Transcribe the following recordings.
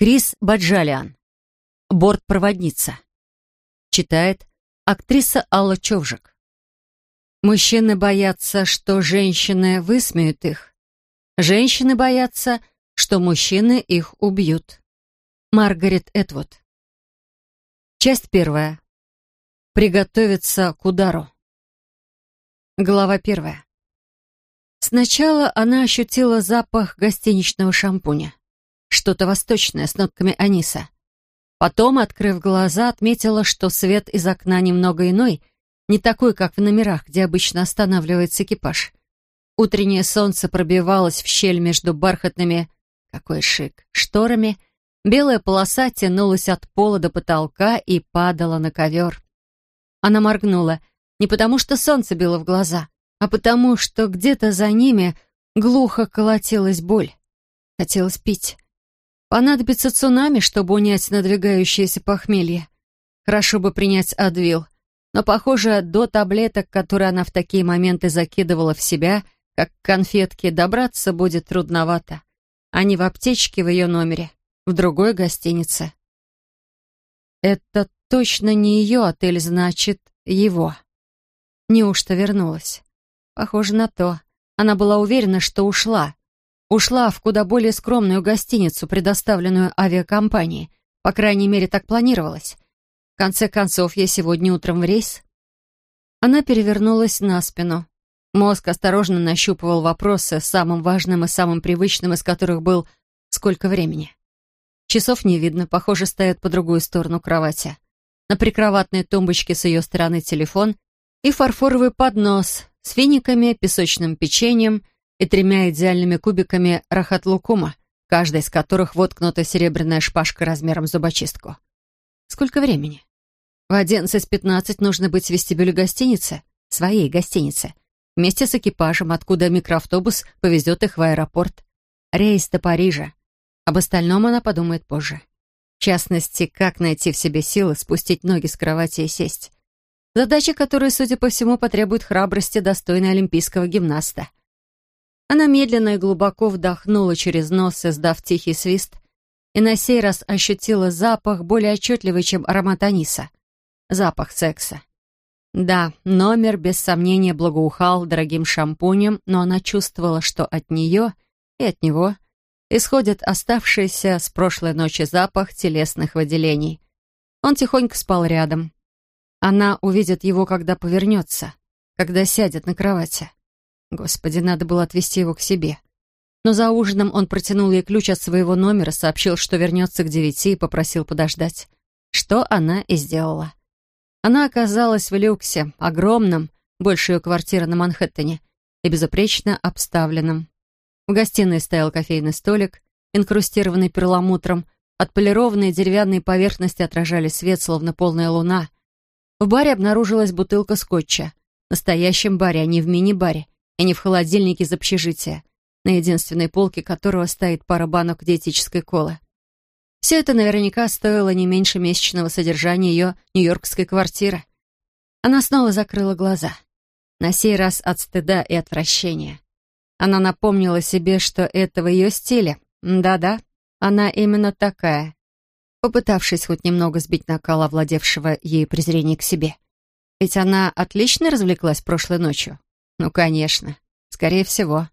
Крис Баджалиан. Бортпроводница. Читает актриса Алла Човжик. Мужчины боятся, что женщины высмеют их. Женщины боятся, что мужчины их убьют. Маргарет Этвуд. Часть первая. Приготовиться к удару. Глава первая. Сначала она ощутила запах гостиничного шампуня. Что-то восточное с нотками аниса. Потом, открыв глаза, отметила, что свет из окна немного иной, не такой, как в номерах, где обычно останавливается экипаж. Утреннее солнце пробивалось в щель между бархатными, какой шик, шторами. Белая полоса тянулась от пола до потолка и падала на ковер. Она моргнула, не потому что солнце било в глаза, а потому что где-то за ними глухо колотилась боль. Хотелось пить. Понадобится цунами, чтобы унять надвигающееся похмелье. Хорошо бы принять Адвил. Но, похоже, до таблеток, которые она в такие моменты закидывала в себя, как конфетки, добраться будет трудновато. Они в аптечке в ее номере, в другой гостинице. Это точно не ее отель, значит, его. Неужто вернулась? Похоже на то. Она была уверена, что ушла. Ушла в куда более скромную гостиницу, предоставленную авиакомпанией. По крайней мере, так планировалось. В конце концов, я сегодня утром в рейс. Она перевернулась на спину. Мозг осторожно нащупывал вопросы, самым важным и самым привычным из которых был «Сколько времени?». Часов не видно, похоже, стоят по другую сторону кровати. На прикроватной тумбочке с ее стороны телефон и фарфоровый поднос с финиками, песочным печеньем — и тремя идеальными кубиками рахат-лукума, каждый из которых воткнута серебряная шпажка размером зубочистку. Сколько времени? В одиннадцать пятнадцать нужно быть в вестибюле гостиницы, своей гостиницы, вместе с экипажем, откуда микроавтобус повезет их в аэропорт. Рейс до Парижа. Об остальном она подумает позже. В частности, как найти в себе силы спустить ноги с кровати и сесть. Задача, которая, судя по всему, потребует храбрости, достойной олимпийского гимнаста. Она медленно и глубоко вдохнула через нос, издав тихий свист, и на сей раз ощутила запах более отчетливый, чем аромат аниса. Запах секса. Да, номер без сомнения благоухал дорогим шампунем, но она чувствовала, что от нее и от него исходит оставшийся с прошлой ночи запах телесных выделений. Он тихонько спал рядом. Она увидит его, когда повернется, когда сядет на кровати. Господи, надо было отвезти его к себе. Но за ужином он протянул ей ключ от своего номера, сообщил, что вернется к девяти и попросил подождать. Что она и сделала. Она оказалась в люксе, огромном, больше ее квартиры на Манхэттене, и безупречно обставленном. В гостиной стоял кофейный столик, инкрустированный перламутром, отполированные деревянные поверхности отражали свет, словно полная луна. В баре обнаружилась бутылка скотча. В настоящем баре, а не в мини-баре и не в холодильнике из общежития, на единственной полке которого стоит пара банок диетической колы. Все это наверняка стоило не меньше месячного содержания ее нью-йоркской квартиры. Она снова закрыла глаза. На сей раз от стыда и отвращения. Она напомнила себе, что это в ее стиле. Да-да, она именно такая. Попытавшись хоть немного сбить накал овладевшего ей презрение к себе. Ведь она отлично развлеклась прошлой ночью. Ну, конечно. Скорее всего.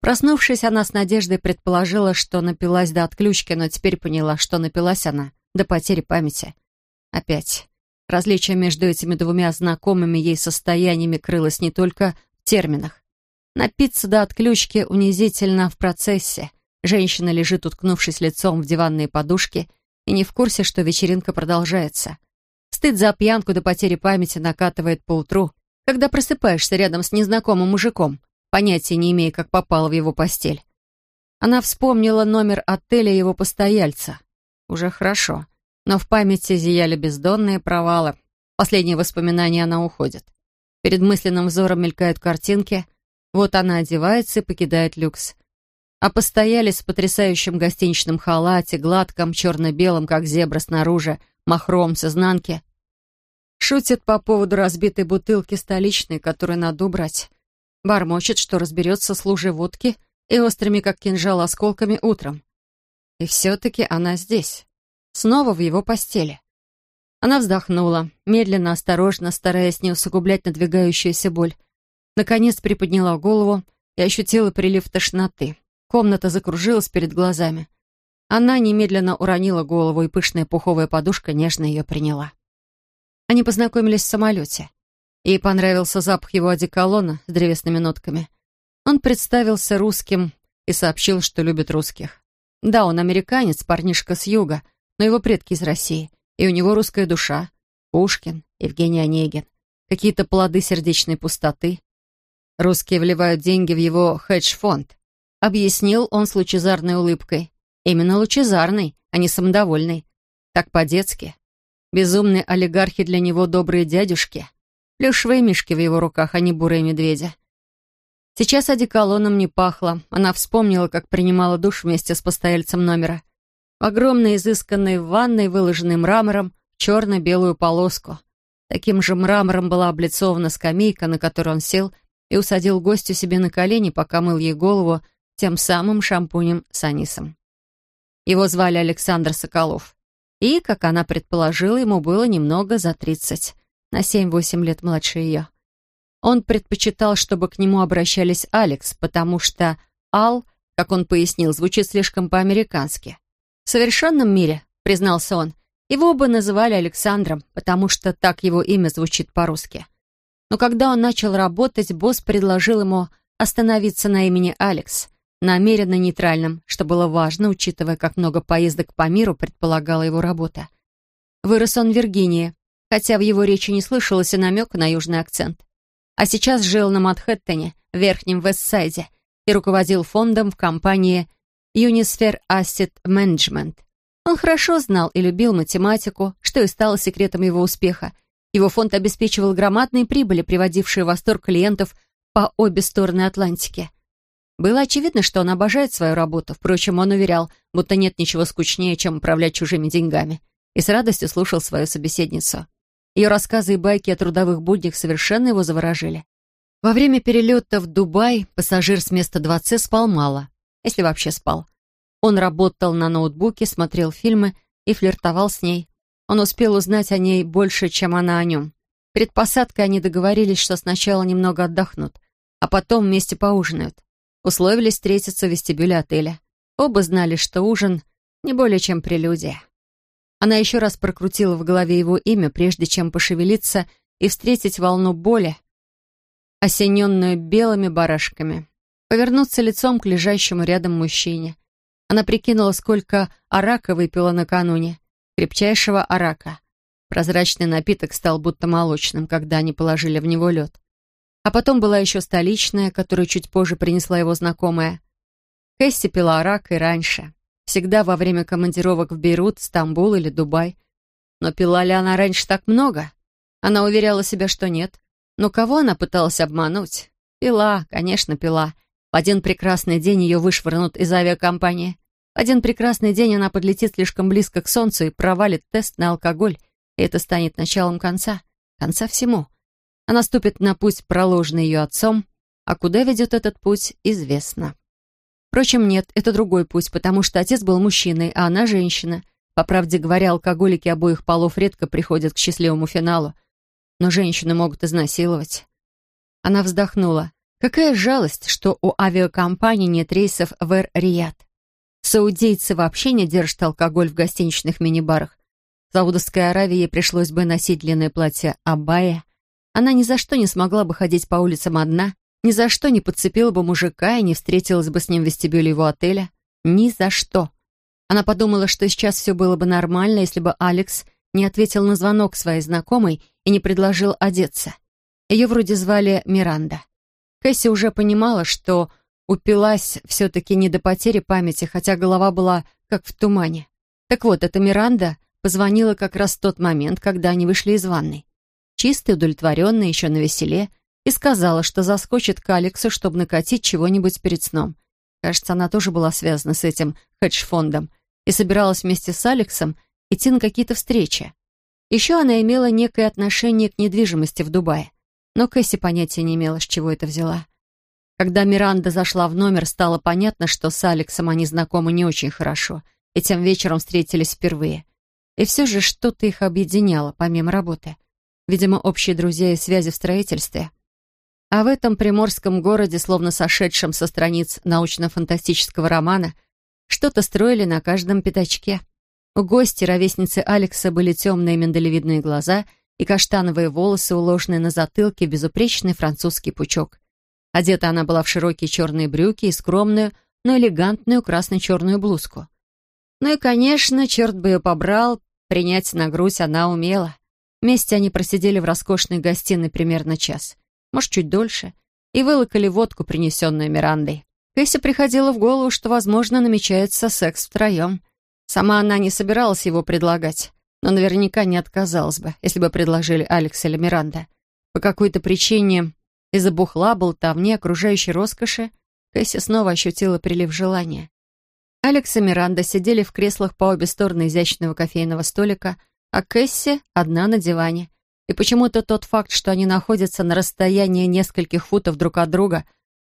Проснувшись, она с надеждой предположила, что напилась до отключки, но теперь поняла, что напилась она до потери памяти. Опять. Различие между этими двумя знакомыми ей состояниями крылось не только в терминах. Напиться до отключки унизительно в процессе. Женщина лежит, уткнувшись лицом в диванные подушки, и не в курсе, что вечеринка продолжается. Стыд за пьянку до потери памяти накатывает по утру, когда просыпаешься рядом с незнакомым мужиком, понятия не имея, как попала в его постель. Она вспомнила номер отеля его постояльца. Уже хорошо. Но в памяти зияли бездонные провалы. Последние воспоминания она уходит. Перед мысленным взором мелькают картинки. Вот она одевается и покидает люкс. А постоялец в потрясающем гостиничном халате, гладком, черно-белом, как зебра снаружи, махром с изнанки, Шутит по поводу разбитой бутылки столичной, которую надо убрать. Бормочет, что разберется с лужей водки и острыми, как кинжал, осколками утром. И все-таки она здесь. Снова в его постели. Она вздохнула, медленно, осторожно, стараясь не усугублять надвигающуюся боль. Наконец приподняла голову и ощутила прилив тошноты. Комната закружилась перед глазами. Она немедленно уронила голову, и пышная пуховая подушка нежно ее приняла. Они познакомились в самолете. Ей понравился запах его одеколона с древесными нотками. Он представился русским и сообщил, что любит русских. Да, он американец, парнишка с юга, но его предки из России, и у него русская душа. Пушкин, Евгений Онегин, какие-то плоды сердечной пустоты. Русские вливают деньги в его хедж-фонд. Объяснил он с лучезарной улыбкой. Именно лучезарной, а не самодовольной. Так по-детски. Безумные олигархи для него добрые дядюшки. Плюшевые мишки в его руках, а не бурые медведи. Сейчас одеколоном не пахло. Она вспомнила, как принимала душ вместе с постояльцем номера. В огромной изысканной ванной, выложенной мрамором, черно-белую полоску. Таким же мрамором была облицована скамейка, на которой он сел и усадил гостю себе на колени, пока мыл ей голову тем самым шампунем с анисом. Его звали Александр Соколов. И, как она предположила, ему было немного за тридцать, на семь-восемь лет младше ее. Он предпочитал, чтобы к нему обращались Алекс, потому что «Ал», как он пояснил, звучит слишком по-американски. В совершенном мире, признался он, его бы называли Александром, потому что так его имя звучит по-русски. Но когда он начал работать, босс предложил ему остановиться на имени Алекс, намеренно нейтральным, что было важно, учитывая, как много поездок по миру предполагала его работа. Вырос он в Виргинии, хотя в его речи не слышалось и намека на южный акцент. А сейчас жил на Манхэттене, в Верхнем Вестсайде, и руководил фондом в компании Unisphere Asset Management. Он хорошо знал и любил математику, что и стало секретом его успеха. Его фонд обеспечивал громадные прибыли, приводившие в восторг клиентов по обе стороны Атлантики. Было очевидно, что он обожает свою работу. Впрочем, он уверял, будто нет ничего скучнее, чем управлять чужими деньгами, и с радостью слушал свою собеседницу. Ее рассказы и байки о трудовых буднях совершенно его заворожили. Во время перелета в Дубай пассажир с места 2C спал мало, если вообще спал. Он работал на ноутбуке, смотрел фильмы и флиртовал с ней. Он успел узнать о ней больше, чем она о нем. Перед посадкой они договорились, что сначала немного отдохнут, а потом вместе поужинают. Условились встретиться в вестибюле отеля. Оба знали, что ужин не более чем прелюдия. Она еще раз прокрутила в голове его имя, прежде чем пошевелиться и встретить волну боли, осененную белыми барашками. Повернуться лицом к лежащему рядом мужчине. Она прикинула, сколько арака выпила накануне. Крепчайшего арака. Прозрачный напиток стал будто молочным, когда они положили в него лед. А потом была еще столичная, которую чуть позже принесла его знакомая. Кэсси пила рак и раньше. Всегда во время командировок в Бейрут, Стамбул или Дубай. Но пила ли она раньше так много? Она уверяла себя, что нет. Но кого она пыталась обмануть? Пила, конечно, пила. В один прекрасный день ее вышвырнут из авиакомпании. В один прекрасный день она подлетит слишком близко к солнцу и провалит тест на алкоголь. И это станет началом конца. Конца всему. Она ступит на путь, проложенный ее отцом, а куда ведет этот путь, известно. Впрочем, нет, это другой путь, потому что отец был мужчиной, а она женщина. По правде говоря, алкоголики обоих полов редко приходят к счастливому финалу. Но женщины могут изнасиловать. Она вздохнула. Какая жалость, что у авиакомпании нет рейсов в Эр-Рияд. Саудейцы вообще не держат алкоголь в гостиничных мини-барах. В Саудовской Аравии ей пришлось бы носить длинное платье абая, она ни за что не смогла бы ходить по улицам одна, ни за что не подцепила бы мужика и не встретилась бы с ним в вестибюле его отеля. Ни за что. Она подумала, что сейчас все было бы нормально, если бы Алекс не ответил на звонок своей знакомой и не предложил одеться. Ее вроде звали Миранда. Кэсси уже понимала, что упилась все-таки не до потери памяти, хотя голова была как в тумане. Так вот, эта Миранда позвонила как раз в тот момент, когда они вышли из ванной чистая, удовлетворенная, еще на веселе, и сказала, что заскочит к Алексу, чтобы накатить чего-нибудь перед сном. Кажется, она тоже была связана с этим хедж-фондом и собиралась вместе с Алексом идти на какие-то встречи. Еще она имела некое отношение к недвижимости в Дубае, но Кэсси понятия не имела, с чего это взяла. Когда Миранда зашла в номер, стало понятно, что с Алексом они знакомы не очень хорошо, и тем вечером встретились впервые. И все же что-то их объединяло, помимо работы. Видимо, общие друзья и связи в строительстве. А в этом приморском городе, словно сошедшем со страниц научно-фантастического романа, что-то строили на каждом пятачке. У гости, ровесницы Алекса, были темные миндалевидные глаза и каштановые волосы, уложенные на затылке безупречный французский пучок. Одета она была в широкие черные брюки и скромную, но элегантную красно-черную блузку. Ну и, конечно, черт бы ее побрал, принять на грудь она умела. Вместе они просидели в роскошной гостиной примерно час, может, чуть дольше, и вылокали водку, принесенную Мирандой. Кэсси приходила в голову, что, возможно, намечается секс втроем. Сама она не собиралась его предлагать, но наверняка не отказалась бы, если бы предложили Алекс или Миранда. По какой-то причине, из-за бухла, болтовни, окружающей роскоши, Кэсси снова ощутила прилив желания. Алекс и Миранда сидели в креслах по обе стороны изящного кофейного столика, а Кэсси одна на диване. И почему-то тот факт, что они находятся на расстоянии нескольких футов друг от друга,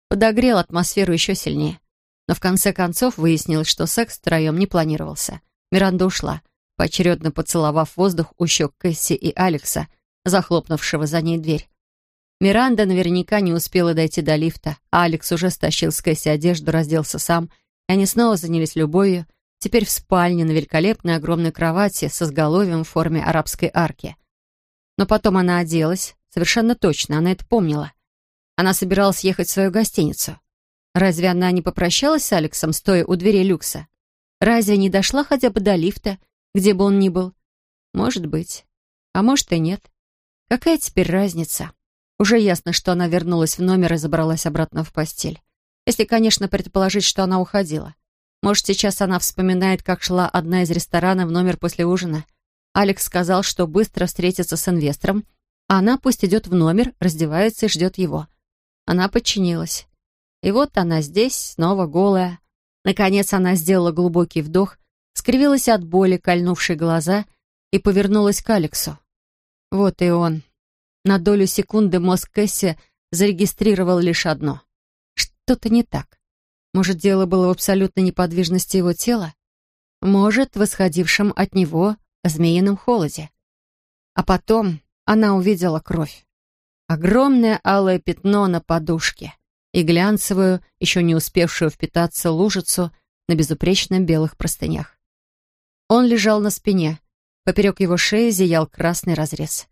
подогрел атмосферу еще сильнее. Но в конце концов выяснилось, что секс втроем не планировался. Миранда ушла, поочередно поцеловав воздух у щек Кэсси и Алекса, захлопнувшего за ней дверь. Миранда наверняка не успела дойти до лифта, а Алекс уже стащил с Кэсси одежду, разделся сам, и они снова занялись любовью, теперь в спальне на великолепной огромной кровати со сголовьем в форме арабской арки. Но потом она оделась, совершенно точно, она это помнила. Она собиралась ехать в свою гостиницу. Разве она не попрощалась с Алексом, стоя у дверей люкса? Разве не дошла хотя бы до лифта, где бы он ни был? Может быть. А может и нет. Какая теперь разница? Уже ясно, что она вернулась в номер и забралась обратно в постель. Если, конечно, предположить, что она уходила. Может, сейчас она вспоминает, как шла одна из ресторанов в номер после ужина. Алекс сказал, что быстро встретится с инвестором, а она пусть идет в номер, раздевается и ждет его. Она подчинилась. И вот она здесь, снова голая. Наконец она сделала глубокий вдох, скривилась от боли, кольнувшей глаза, и повернулась к Алексу. Вот и он. На долю секунды мозг Кэсси зарегистрировал лишь одно. Что-то не так. Может, дело было в абсолютной неподвижности его тела? Может, в исходившем от него змеином холоде? А потом она увидела кровь. Огромное алое пятно на подушке и глянцевую, еще не успевшую впитаться лужицу на безупречных белых простынях. Он лежал на спине. Поперек его шеи зиял красный разрез.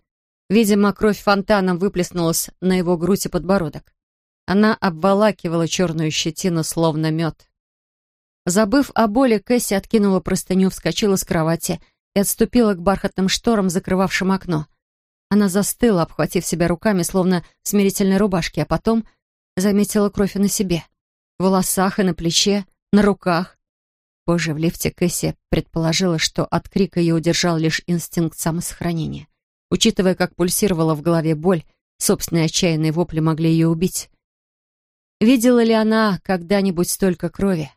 Видимо, кровь фонтаном выплеснулась на его грудь и подбородок. Она обволакивала черную щетину, словно мед. Забыв о боли, Кэсси откинула простыню, вскочила с кровати и отступила к бархатным шторам, закрывавшим окно. Она застыла, обхватив себя руками, словно в смирительной рубашке, а потом заметила кровь на себе. В волосах и на плече, на руках. Позже в лифте Кэсси предположила, что от крика ее удержал лишь инстинкт самосохранения. Учитывая, как пульсировала в голове боль, собственные отчаянные вопли могли ее убить. Видела ли она когда-нибудь столько крови?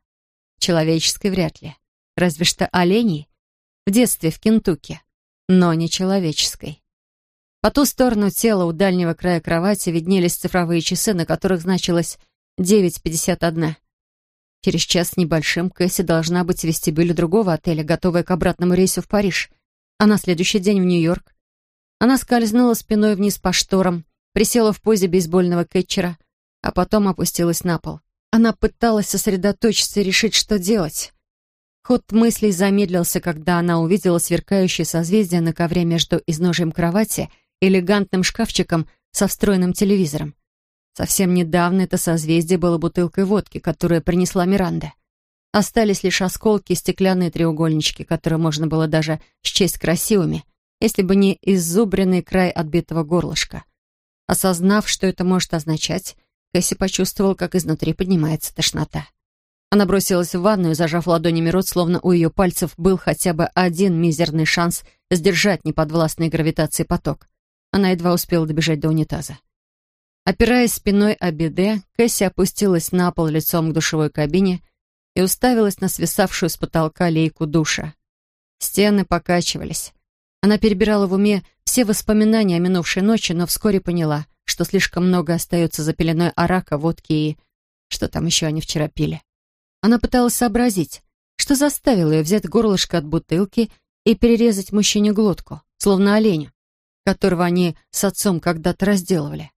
Человеческой вряд ли. Разве что оленей. В детстве в Кентукки. Но не человеческой. По ту сторону тела у дальнего края кровати виднелись цифровые часы, на которых значилось 9.51. Через час с небольшим Кэсси должна быть в вестибюле другого отеля, готовая к обратному рейсу в Париж, а на следующий день в Нью-Йорк. Она скользнула спиной вниз по шторам, присела в позе бейсбольного кетчера, а потом опустилась на пол. Она пыталась сосредоточиться и решить, что делать. Ход мыслей замедлился, когда она увидела сверкающее созвездие на ковре между изножием кровати и элегантным шкафчиком со встроенным телевизором. Совсем недавно это созвездие было бутылкой водки, которую принесла Миранда. Остались лишь осколки и стеклянные треугольнички, которые можно было даже счесть красивыми, если бы не иззубренный край отбитого горлышка. Осознав, что это может означать, Кэсси почувствовала, как изнутри поднимается тошнота. Она бросилась в ванную, зажав ладонями рот, словно у ее пальцев был хотя бы один мизерный шанс сдержать неподвластный гравитации поток. Она едва успела добежать до унитаза. Опираясь спиной о беде, Кэсси опустилась на пол лицом к душевой кабине и уставилась на свисавшую с потолка лейку душа. Стены покачивались. Она перебирала в уме все воспоминания о минувшей ночи, но вскоре поняла, что слишком много остается за пеленой арака, водки и... Что там еще они вчера пили? Она пыталась сообразить, Что заставило ее взять горлышко от бутылки и перерезать мужчине глотку, словно оленю, которого они с отцом когда-то разделывали?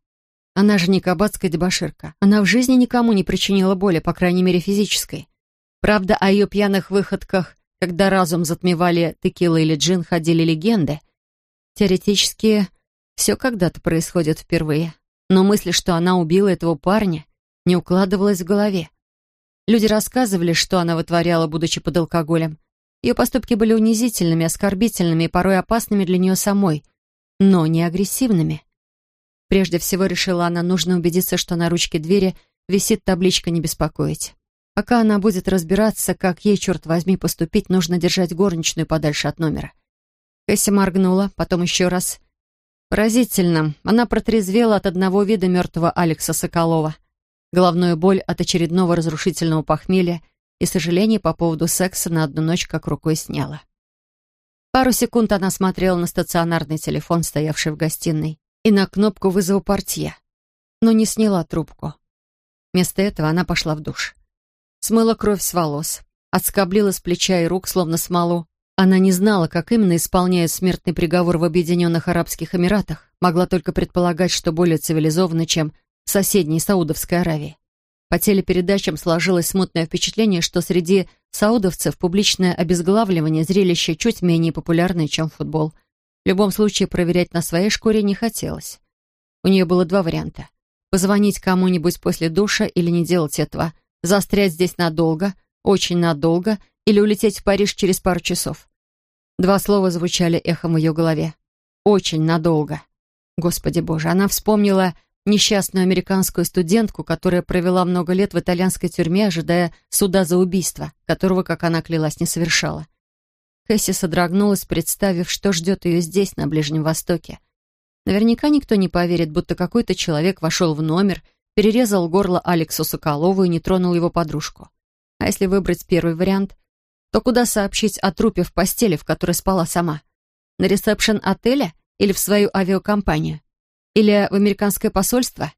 Она же не кабацкая дебоширка. Она в жизни никому не причинила боли, по крайней мере, физической. Правда, о ее пьяных выходках, когда разум затмевали текила или джин, ходили легенды. Теоретически, все когда-то происходит впервые. Но мысль, что она убила этого парня, не укладывалась в голове. Люди рассказывали, что она вытворяла, будучи под алкоголем. Ее поступки были унизительными, оскорбительными и порой опасными для нее самой, но не агрессивными. Прежде всего, решила она, нужно убедиться, что на ручке двери висит табличка «Не беспокоить». Пока она будет разбираться, как ей, черт возьми, поступить, нужно держать горничную подальше от номера. Кэсси моргнула, потом еще раз. Поразительно, она протрезвела от одного вида мертвого Алекса Соколова. Головную боль от очередного разрушительного похмелья и сожаление по поводу секса на одну ночь как рукой сняла. Пару секунд она смотрела на стационарный телефон, стоявший в гостиной и на кнопку вызова портье, но не сняла трубку. Вместо этого она пошла в душ. Смыла кровь с волос, отскоблила с плеча и рук, словно смолу. Она не знала, как именно исполняют смертный приговор в Объединенных Арабских Эмиратах, могла только предполагать, что более цивилизованно, чем в соседней Саудовской Аравии. По телепередачам сложилось смутное впечатление, что среди саудовцев публичное обезглавливание зрелище чуть менее популярное, чем футбол – в любом случае, проверять на своей шкуре не хотелось. У нее было два варианта. Позвонить кому-нибудь после душа или не делать этого. Застрять здесь надолго, очень надолго, или улететь в Париж через пару часов. Два слова звучали эхом в ее голове. «Очень надолго». Господи боже, она вспомнила несчастную американскую студентку, которая провела много лет в итальянской тюрьме, ожидая суда за убийство, которого, как она клялась, не совершала. Кэсси содрогнулась, представив, что ждет ее здесь, на Ближнем Востоке. Наверняка никто не поверит, будто какой-то человек вошел в номер, перерезал горло Алексу Соколову и не тронул его подружку. А если выбрать первый вариант, то куда сообщить о трупе в постели, в которой спала сама? На ресепшн отеля или в свою авиакомпанию? Или в американское посольство?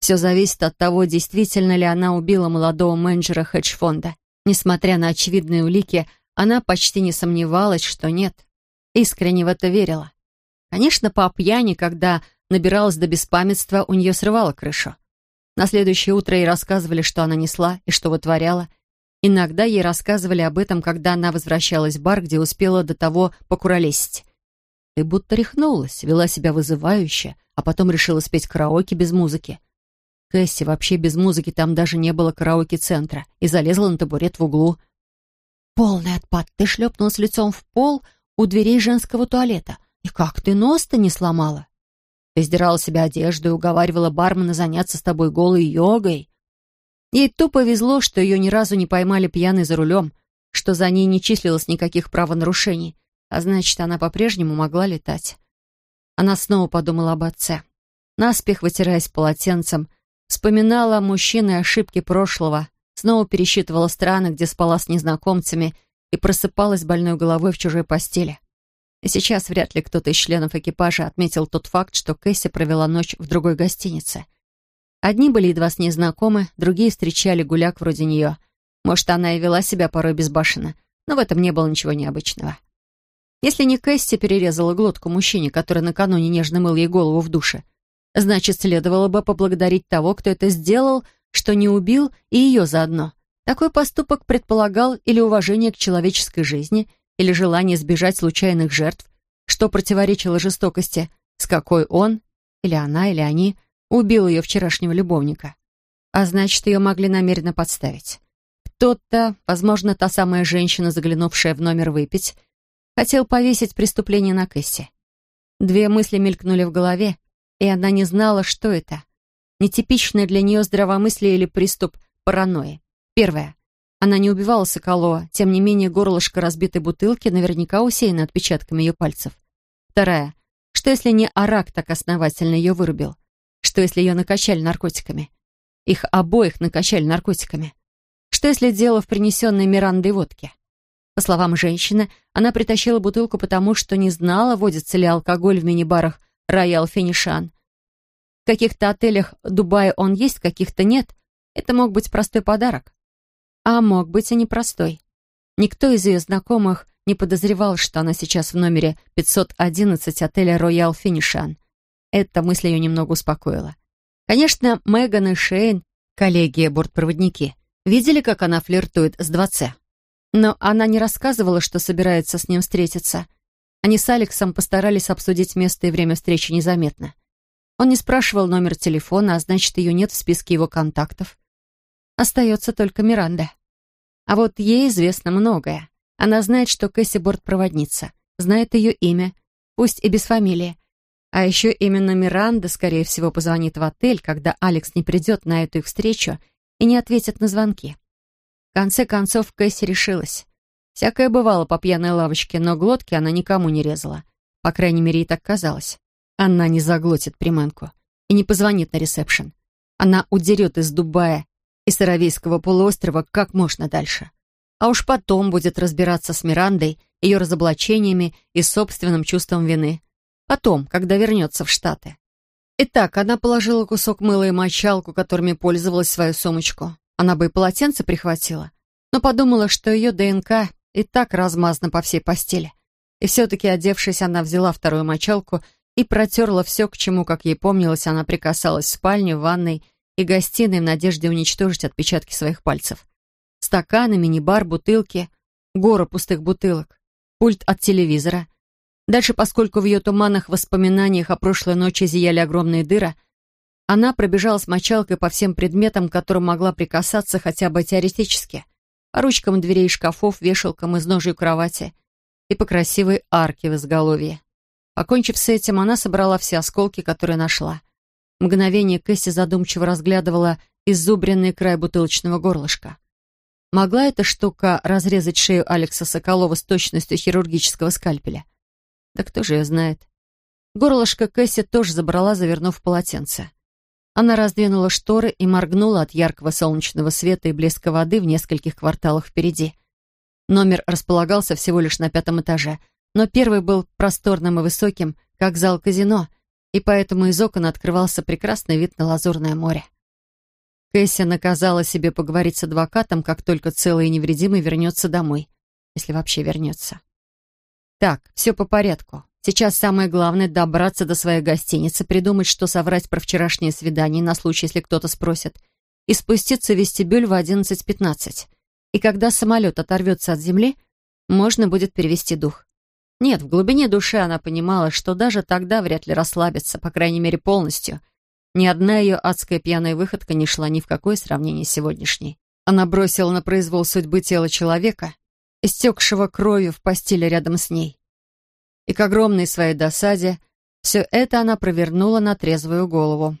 Все зависит от того, действительно ли она убила молодого менеджера хедж-фонда. Несмотря на очевидные улики, она почти не сомневалась, что нет. Искренне в это верила. Конечно, по пьяни, когда набиралась до беспамятства, у нее срывала крышу. На следующее утро ей рассказывали, что она несла и что вытворяла. Иногда ей рассказывали об этом, когда она возвращалась в бар, где успела до того покуролесить. Ты будто рехнулась, вела себя вызывающе, а потом решила спеть караоке без музыки. Кэсси вообще без музыки там даже не было караоке-центра и залезла на табурет в углу — Полный отпад. Ты шлепнулась лицом в пол у дверей женского туалета. И как ты нос-то не сломала? Ты сдирала себе одежду и уговаривала бармена заняться с тобой голой йогой. Ей тупо везло, что ее ни разу не поймали пьяной за рулем, что за ней не числилось никаких правонарушений, а значит, она по-прежнему могла летать. Она снова подумала об отце. Наспех, вытираясь полотенцем, вспоминала мужчины ошибки прошлого, снова пересчитывала страны, где спала с незнакомцами и просыпалась больной головой в чужой постели. И сейчас вряд ли кто-то из членов экипажа отметил тот факт, что Кэсси провела ночь в другой гостинице. Одни были едва с ней знакомы, другие встречали гуляк вроде нее. Может, она и вела себя порой безбашенно, но в этом не было ничего необычного. Если не Кэсси перерезала глотку мужчине, который накануне нежно мыл ей голову в душе, значит, следовало бы поблагодарить того, кто это сделал, что не убил и ее заодно. Такой поступок предполагал или уважение к человеческой жизни, или желание избежать случайных жертв, что противоречило жестокости, с какой он, или она, или они, убил ее вчерашнего любовника. А значит, ее могли намеренно подставить. Кто-то, возможно, та самая женщина, заглянувшая в номер выпить, хотел повесить преступление на Кэсси. Две мысли мелькнули в голове, и она не знала, что это. Нетипичное для нее здравомыслие или приступ паранойи. Первое. Она не убивала Соколова, тем не менее горлышко разбитой бутылки наверняка усеяно отпечатками ее пальцев. Вторая. Что если не Арак так основательно ее вырубил? Что если ее накачали наркотиками? Их обоих накачали наркотиками. Что если дело в принесенной Мирандой водке? По словам женщины, она притащила бутылку потому, что не знала, водится ли алкоголь в мини-барах «Роял Финишан», в каких-то отелях Дубая он есть, в каких-то нет. Это мог быть простой подарок. А мог быть и непростой. Никто из ее знакомых не подозревал, что она сейчас в номере 511 отеля «Роял Финишан». Эта мысль ее немного успокоила. Конечно, Меган и Шейн, коллеги-бортпроводники, видели, как она флиртует с 2 Но она не рассказывала, что собирается с ним встретиться. Они с Алексом постарались обсудить место и время встречи незаметно. Он не спрашивал номер телефона, а значит, ее нет в списке его контактов. Остается только Миранда. А вот ей известно многое. Она знает, что Кэсси бортпроводница, знает ее имя, пусть и без фамилии. А еще именно Миранда, скорее всего, позвонит в отель, когда Алекс не придет на эту их встречу и не ответит на звонки. В конце концов, Кэсси решилась. Всякое бывало по пьяной лавочке, но глотки она никому не резала. По крайней мере, ей так казалось. Она не заглотит приманку и не позвонит на ресепшн. Она удерет из Дубая и Саравийского полуострова как можно дальше. А уж потом будет разбираться с Мирандой, ее разоблачениями и собственным чувством вины. Потом, когда вернется в Штаты. Итак, она положила кусок мыла и мочалку, которыми пользовалась свою сумочку. Она бы и полотенце прихватила, но подумала, что ее ДНК и так размазано по всей постели. И все-таки, одевшись, она взяла вторую мочалку и протерла все, к чему, как ей помнилось, она прикасалась в спальне, в ванной и гостиной в надежде уничтожить отпечатки своих пальцев. Стаканы, мини-бар, бутылки, гора пустых бутылок, пульт от телевизора. Дальше, поскольку в ее туманных воспоминаниях о прошлой ночи зияли огромные дыры, она пробежала с мочалкой по всем предметам, к которым могла прикасаться хотя бы теоретически по ручкам дверей шкафов, вешалкам из ножей кровати и по красивой арке в изголовье. Покончив с этим, она собрала все осколки, которые нашла. Мгновение Кэсси задумчиво разглядывала иззубренный край бутылочного горлышка. Могла эта штука разрезать шею Алекса Соколова с точностью хирургического скальпеля? Да кто же ее знает? Горлышко Кэсси тоже забрала, завернув полотенце. Она раздвинула шторы и моргнула от яркого солнечного света и блеска воды в нескольких кварталах впереди. Номер располагался всего лишь на пятом этаже, но первый был просторным и высоким, как зал казино, и поэтому из окон открывался прекрасный вид на лазурное море. Кэсси наказала себе поговорить с адвокатом, как только целый и невредимый вернется домой, если вообще вернется. Так, все по порядку. Сейчас самое главное — добраться до своей гостиницы, придумать, что соврать про вчерашнее свидание на случай, если кто-то спросит, и спуститься в вестибюль в 11.15. И когда самолет оторвется от земли, можно будет перевести дух. Нет, в глубине души она понимала, что даже тогда вряд ли расслабится, по крайней мере, полностью. Ни одна ее адская пьяная выходка не шла ни в какое сравнение с сегодняшней. Она бросила на произвол судьбы тело человека, истекшего кровью в постели рядом с ней и к огромной своей досаде все это она провернула на трезвую голову.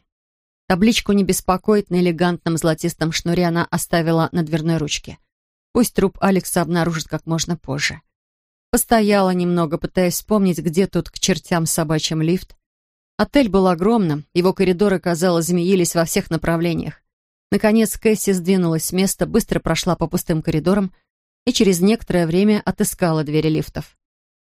Табличку «Не беспокоит» на элегантном золотистом шнуре она оставила на дверной ручке. Пусть труп Алекса обнаружит как можно позже. Постояла немного, пытаясь вспомнить, где тут к чертям собачьим лифт. Отель был огромным, его коридоры, казалось, змеились во всех направлениях. Наконец Кэсси сдвинулась с места, быстро прошла по пустым коридорам и через некоторое время отыскала двери лифтов.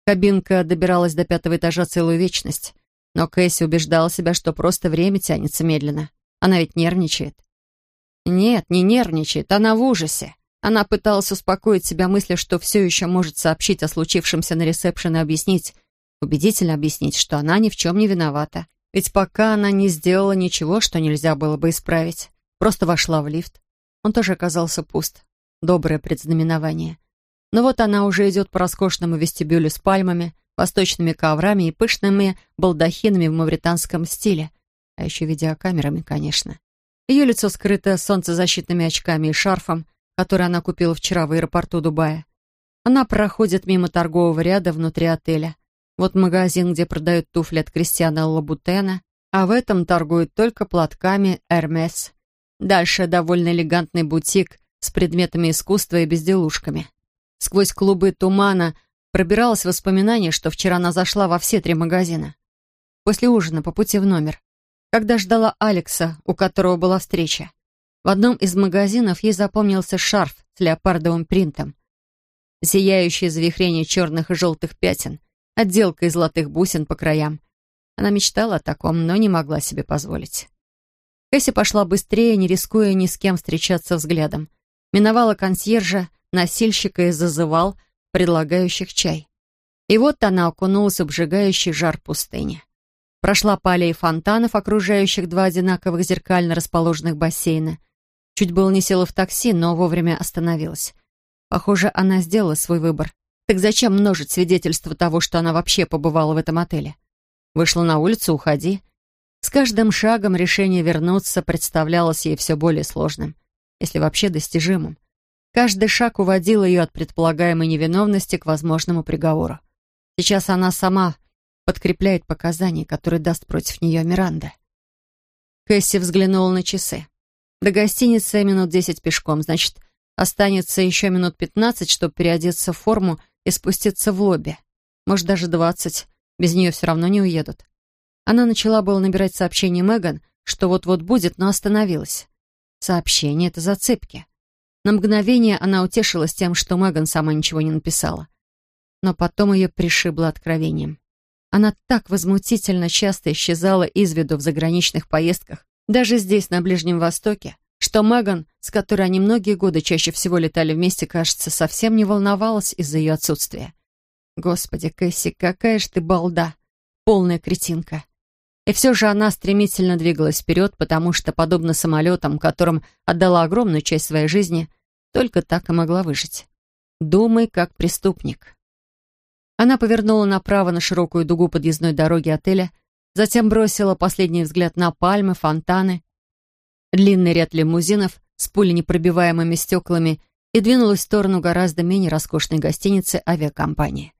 Кабинка добиралась до пятого этажа целую вечность. Но Кэсси убеждала себя, что просто время тянется медленно. Она ведь нервничает. Нет, не нервничает, она в ужасе. Она пыталась успокоить себя мыслью, что все еще может сообщить о случившемся на ресепшн и объяснить, убедительно объяснить, что она ни в чем не виновата. Ведь пока она не сделала ничего, что нельзя было бы исправить. Просто вошла в лифт. Он тоже оказался пуст. Доброе предзнаменование. Но вот она уже идет по роскошному вестибюлю с пальмами, восточными коврами и пышными балдахинами в мавританском стиле. А еще видеокамерами, конечно. Ее лицо скрыто солнцезащитными очками и шарфом, который она купила вчера в аэропорту Дубая. Она проходит мимо торгового ряда внутри отеля. Вот магазин, где продают туфли от Кристиана Лабутена, а в этом торгуют только платками «Эрмес». Дальше довольно элегантный бутик с предметами искусства и безделушками. Сквозь клубы тумана пробиралось воспоминание, что вчера она зашла во все три магазина. После ужина, по пути в номер, когда ждала Алекса, у которого была встреча. В одном из магазинов ей запомнился шарф с леопардовым принтом. Сияющее завихрение черных и желтых пятен, отделка из золотых бусин по краям. Она мечтала о таком, но не могла себе позволить. Кэсси пошла быстрее, не рискуя ни с кем встречаться взглядом. Миновала консьержа, носильщика и зазывал предлагающих чай. И вот она окунулась в обжигающий жар пустыни. Прошла по аллее фонтанов, окружающих два одинаковых зеркально расположенных бассейна. Чуть было не села в такси, но вовремя остановилась. Похоже, она сделала свой выбор. Так зачем множить свидетельства того, что она вообще побывала в этом отеле? Вышла на улицу, уходи. С каждым шагом решение вернуться представлялось ей все более сложным, если вообще достижимым. Каждый шаг уводил ее от предполагаемой невиновности к возможному приговору. Сейчас она сама подкрепляет показания, которые даст против нее Миранда. Кэсси взглянула на часы. До гостиницы минут десять пешком, значит, останется еще минут пятнадцать, чтобы переодеться в форму и спуститься в лобби. Может, даже двадцать. Без нее все равно не уедут. Она начала было набирать сообщение Меган, что вот-вот будет, но остановилась. Сообщение — это зацепки. На мгновение она утешилась тем, что Меган сама ничего не написала. Но потом ее пришибло откровением. Она так возмутительно часто исчезала из виду в заграничных поездках, даже здесь, на Ближнем Востоке, что Меган, с которой они многие годы чаще всего летали вместе, кажется, совсем не волновалась из-за ее отсутствия. Господи, Кэсси, какая же ты балда! Полная кретинка. И все же она стремительно двигалась вперед, потому что, подобно самолетам, которым отдала огромную часть своей жизни, только так и могла выжить. Думай, как преступник. Она повернула направо на широкую дугу подъездной дороги отеля, затем бросила последний взгляд на пальмы, фонтаны, длинный ряд лимузинов с пуленепробиваемыми стеклами и двинулась в сторону гораздо менее роскошной гостиницы авиакомпании.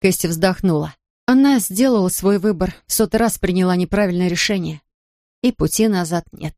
Кэсси вздохнула. Она сделала свой выбор, в сотый раз приняла неправильное решение. И пути назад нет.